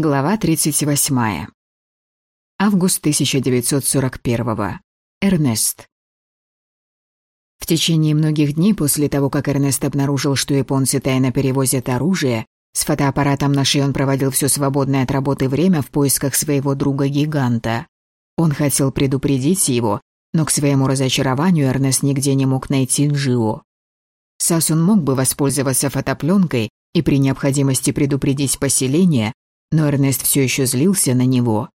Глава 38. Август 1941. Эрнест. В течение многих дней после того, как Эрнест обнаружил, что японцы тайно перевозят оружие, с фотоаппаратом на шее он проводил все свободное от работы время в поисках своего друга-гиганта. Он хотел предупредить его, но к своему разочарованию Эрнест нигде не мог найти Джио. Сасун мог бы воспользоваться фотопленкой и при необходимости предупредить поселение, но Эрнест все еще злился на него.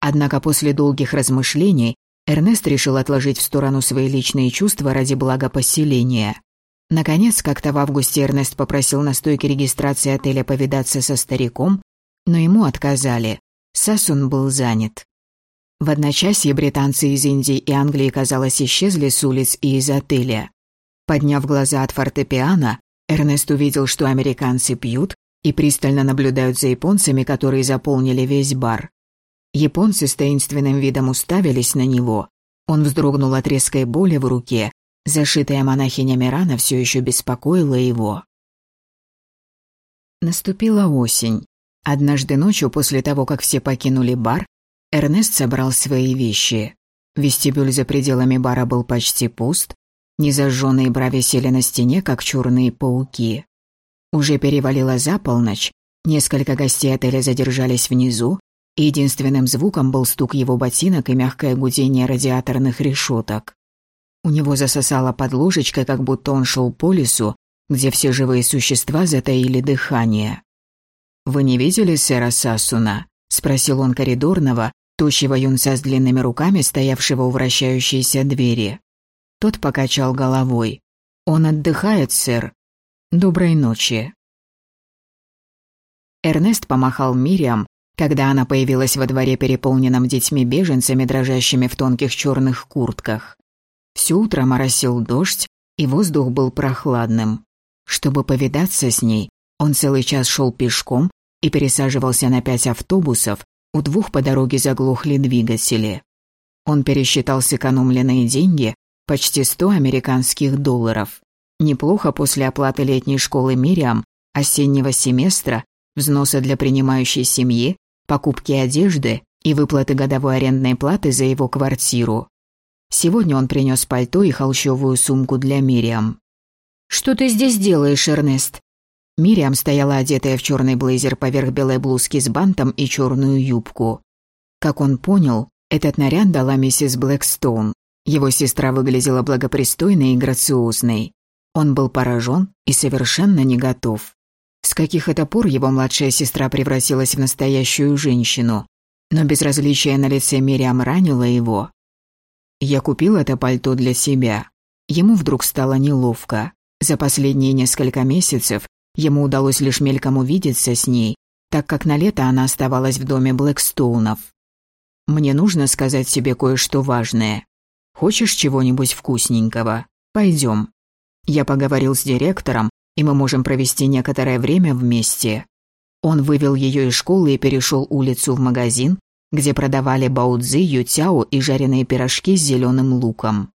Однако после долгих размышлений Эрнест решил отложить в сторону свои личные чувства ради блага поселения. Наконец, как-то в августе Эрнест попросил на стойке регистрации отеля повидаться со стариком, но ему отказали. Сасун был занят. В одночасье британцы из Индии и Англии, казалось, исчезли с улиц и из отеля. Подняв глаза от фортепиано, Эрнест увидел, что американцы пьют, и пристально наблюдают за японцами, которые заполнили весь бар. Японцы с таинственным видом уставились на него. Он вздрогнул от резкой боли в руке. Зашитая монахинями рана все еще беспокоила его. Наступила осень. Однажды ночью, после того, как все покинули бар, Эрнест собрал свои вещи. Вестибюль за пределами бара был почти пуст. Незажженные бра висели на стене, как черные пауки. Уже перевалило за полночь, несколько гостей отеля задержались внизу, и единственным звуком был стук его ботинок и мягкое гудение радиаторных решеток. У него засосало под ложечкой, как будто он шел по лесу, где все живые существа затаили дыхание. «Вы не видели сэра Сасуна?» — спросил он коридорного, тощего юнца с длинными руками, стоявшего у вращающейся двери. Тот покачал головой. «Он отдыхает, сэр. Доброй ночи. Эрнест помахал Мириам, когда она появилась во дворе, переполненном детьми-беженцами, дрожащими в тонких черных куртках. Все утро моросил дождь, и воздух был прохладным. Чтобы повидаться с ней, он целый час шел пешком и пересаживался на пять автобусов, у двух по дороге заглохли двигатели. Он пересчитал сэкономленные деньги, почти сто американских долларов. Неплохо после оплаты летней школы Мириам, осеннего семестра, взноса для принимающей семьи, покупки одежды и выплаты годовой арендной платы за его квартиру. Сегодня он принес пальто и холщовую сумку для Мириам. «Что ты здесь делаешь, Эрнест?» Мириам стояла одетая в черный блейзер поверх белой блузки с бантом и черную юбку. Как он понял, этот наряд дала миссис Блэкстоун. Его сестра выглядела благопристойной и грациозной. Он был поражен и совершенно не готов. С каких это пор его младшая сестра превратилась в настоящую женщину, но безразличие на лице Мириам ранило его. Я купил это пальто для себя. Ему вдруг стало неловко. За последние несколько месяцев ему удалось лишь мельком увидеться с ней, так как на лето она оставалась в доме Блэкстоунов. «Мне нужно сказать себе кое-что важное. Хочешь чего-нибудь вкусненького? Пойдем. Я поговорил с директором, и мы можем провести некоторое время вместе. Он вывел ее из школы и перешел улицу в магазин, где продавали баудзи, ютяо и жареные пирожки с зеленым луком.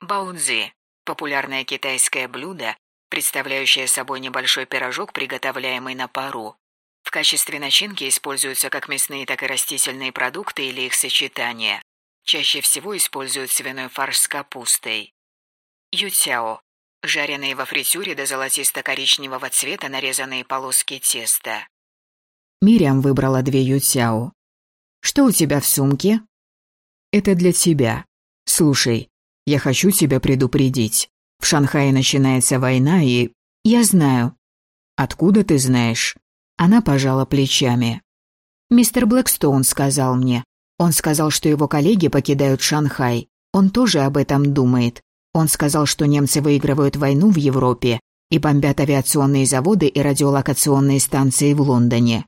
Баудзи – популярное китайское блюдо, представляющее собой небольшой пирожок, приготовляемый на пару. В качестве начинки используются как мясные, так и растительные продукты или их сочетания. Чаще всего используют свиной фарш с капустой. Ютяо жареные во фритюре до золотисто-коричневого цвета нарезанные полоски теста. Мириам выбрала две ютяо. «Что у тебя в сумке?» «Это для тебя. Слушай, я хочу тебя предупредить. В Шанхае начинается война и...» «Я знаю». «Откуда ты знаешь?» Она пожала плечами. «Мистер Блэкстоун сказал мне. Он сказал, что его коллеги покидают Шанхай. Он тоже об этом думает. Он сказал, что немцы выигрывают войну в Европе и бомбят авиационные заводы и радиолокационные станции в Лондоне.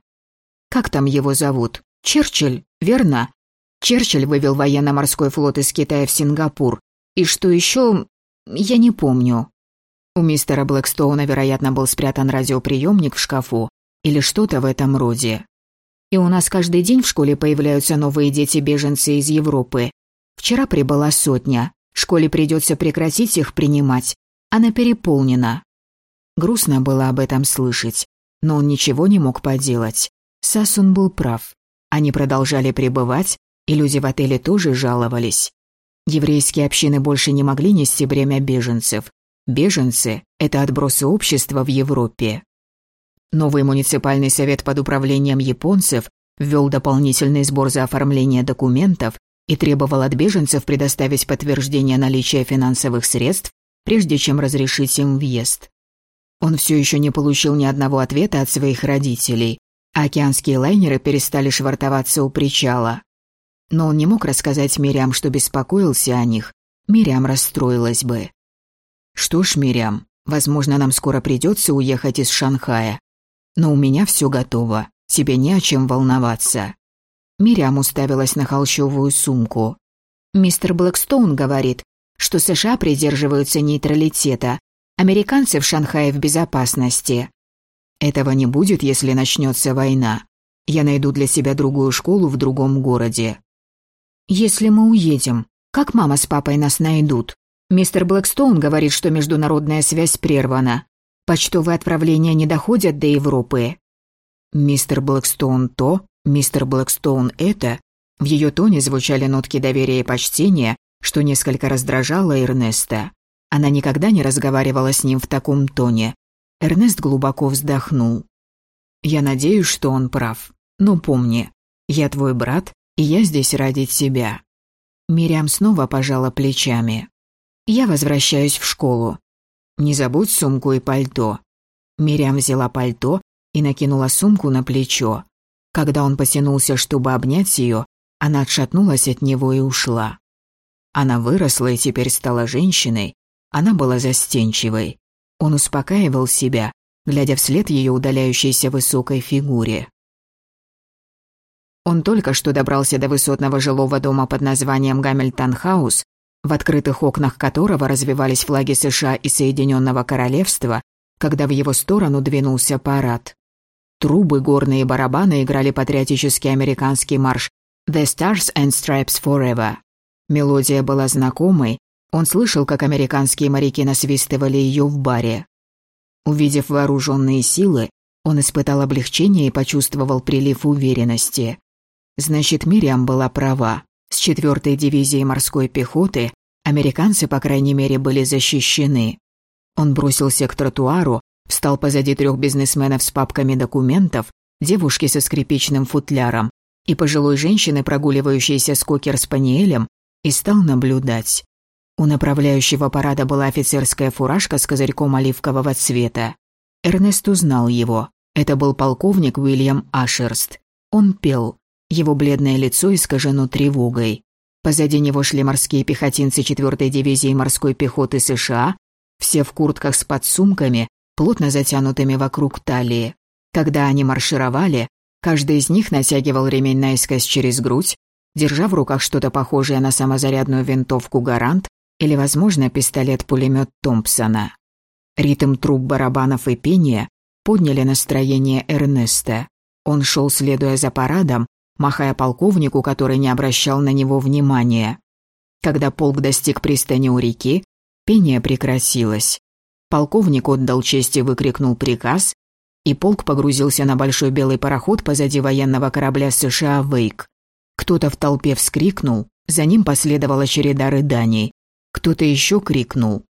Как там его зовут? Черчилль, верно? Черчилль вывел военно-морской флот из Китая в Сингапур. И что еще? Я не помню. У мистера Блэкстоуна, вероятно, был спрятан радиоприемник в шкафу или что-то в этом роде. И у нас каждый день в школе появляются новые дети-беженцы из Европы. Вчера прибыла сотня, Школе придется прекратить их принимать. Она переполнена. Грустно было об этом слышать, но он ничего не мог поделать. Сасун был прав. Они продолжали пребывать, и люди в отеле тоже жаловались. Еврейские общины больше не могли нести бремя беженцев. Беженцы – это отбросы общества в Европе. Новый муниципальный совет под управлением японцев ввел дополнительный сбор за оформление документов и требовал от беженцев предоставить подтверждение наличия финансовых средств, прежде чем разрешить им въезд. Он все еще не получил ни одного ответа от своих родителей, а океанские лайнеры перестали швартоваться у причала. Но он не мог рассказать Мириам, что беспокоился о них. Мириам расстроилась бы. «Что ж, Мириам, возможно, нам скоро придется уехать из Шанхая. Но у меня все готово, тебе не о чем волноваться». Мириам уставилась на холщовую сумку. «Мистер Блэкстоун говорит, что США придерживаются нейтралитета, американцы в Шанхае в безопасности. Этого не будет, если начнется война. Я найду для себя другую школу в другом городе. Если мы уедем, как мама с папой нас найдут? Мистер Блэкстоун говорит, что международная связь прервана. Почтовые отправления не доходят до Европы. Мистер Блэкстоун то, мистер Блэкстоун это. В ее тоне звучали нотки доверия и почтения, что несколько раздражало Эрнеста. Она никогда не разговаривала с ним в таком тоне. Эрнест глубоко вздохнул. «Я надеюсь, что он прав. Но помни, я твой брат, и я здесь ради тебя». Мириам снова пожала плечами. «Я возвращаюсь в школу. Не забудь сумку и пальто». Мириам взяла пальто и накинула сумку на плечо. Когда он потянулся, чтобы обнять ее, она отшатнулась от него и ушла. Она выросла и теперь стала женщиной, она была застенчивой. Он успокаивал себя, глядя вслед ее удаляющейся высокой фигуре. Он только что добрался до высотного жилого дома под названием Гамильтон-хаус, в открытых окнах которого развивались флаги США и Соединенного Королевства, когда в его сторону двинулся парад. Трубы, горные барабаны играли патриотический американский марш «The Stars and Stripes Forever». Мелодия была знакомой, он слышал, как американские моряки насвистывали ее в баре. Увидев вооруженные силы, он испытал облегчение и почувствовал прилив уверенности. Значит, Мириам была права. С четвертой дивизией морской пехоты американцы, по крайней мере, были защищены. Он бросился к тротуару, встал позади трех бизнесменов с папками документов, девушки со скрипичным футляром и пожилой женщины, прогуливающейся с кокер-спаниелем, и стал наблюдать. У направляющего парада была офицерская фуражка с козырьком оливкового цвета. Эрнест узнал его. Это был полковник Уильям Ашерст. Он пел. Его бледное лицо искажено тревогой. Позади него шли морские пехотинцы 4-й дивизии морской пехоты США, все в куртках с подсумками, плотно затянутыми вокруг талии. Когда они маршировали, каждый из них натягивал ремень наискось через грудь, держа в руках что-то похожее на самозарядную винтовку «Гарант», или, возможно, пистолет-пулемет Томпсона. Ритм труб барабанов и пения подняли настроение Эрнеста. Он шел, следуя за парадом, махая полковнику, который не обращал на него внимания. Когда полк достиг пристани у реки, пение прекратилось. Полковник отдал честь и выкрикнул приказ, и полк погрузился на большой белый пароход позади военного корабля США «Вейк». Кто-то в толпе вскрикнул, за ним последовала череда рыданий. Кто-то еще крикнул.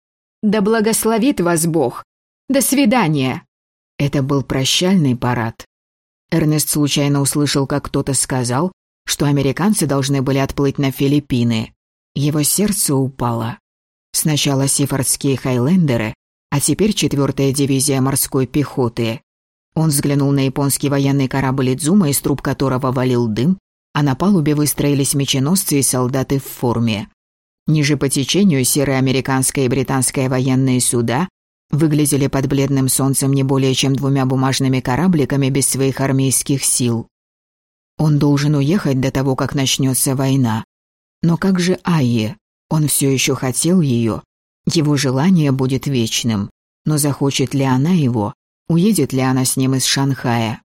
«Да благословит вас Бог! До свидания!» Это был прощальный парад. Эрнест случайно услышал, как кто-то сказал, что американцы должны были отплыть на Филиппины. Его сердце упало. Сначала сифардские хайлендеры, а теперь четвертая дивизия морской пехоты. Он взглянул на японский военный корабль Идзума, из труб которого валил дым, а на палубе выстроились меченосцы и солдаты в форме. Ниже по течению серые американское и британское военные суда выглядели под бледным солнцем не более чем двумя бумажными корабликами без своих армейских сил. Он должен уехать до того, как начнется война. Но как же Айе? Он все еще хотел ее. Его желание будет вечным. Но захочет ли она его? Уедет ли она с ним из Шанхая?